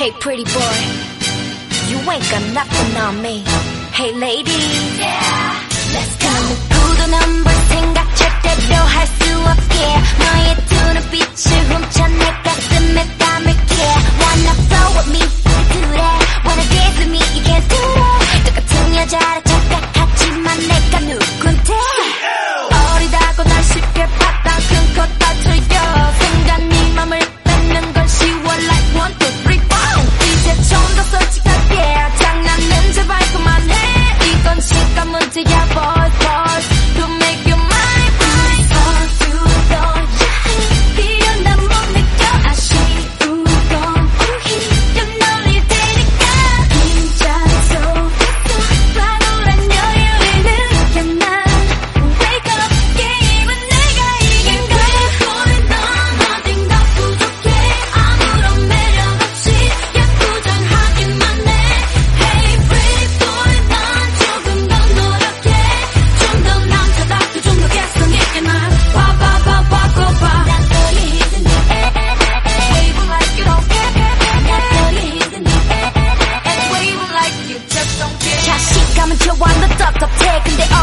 Hey, pretty boy, you ain't got nothing on me. Hey, lady, yeah, let's go. 푸른 눈물 생각 절대로 할수 없게.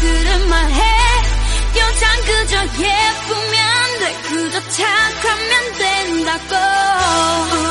들은 말해. 여잔 그저 예쁘면 돼. 그저 착하면 된다고.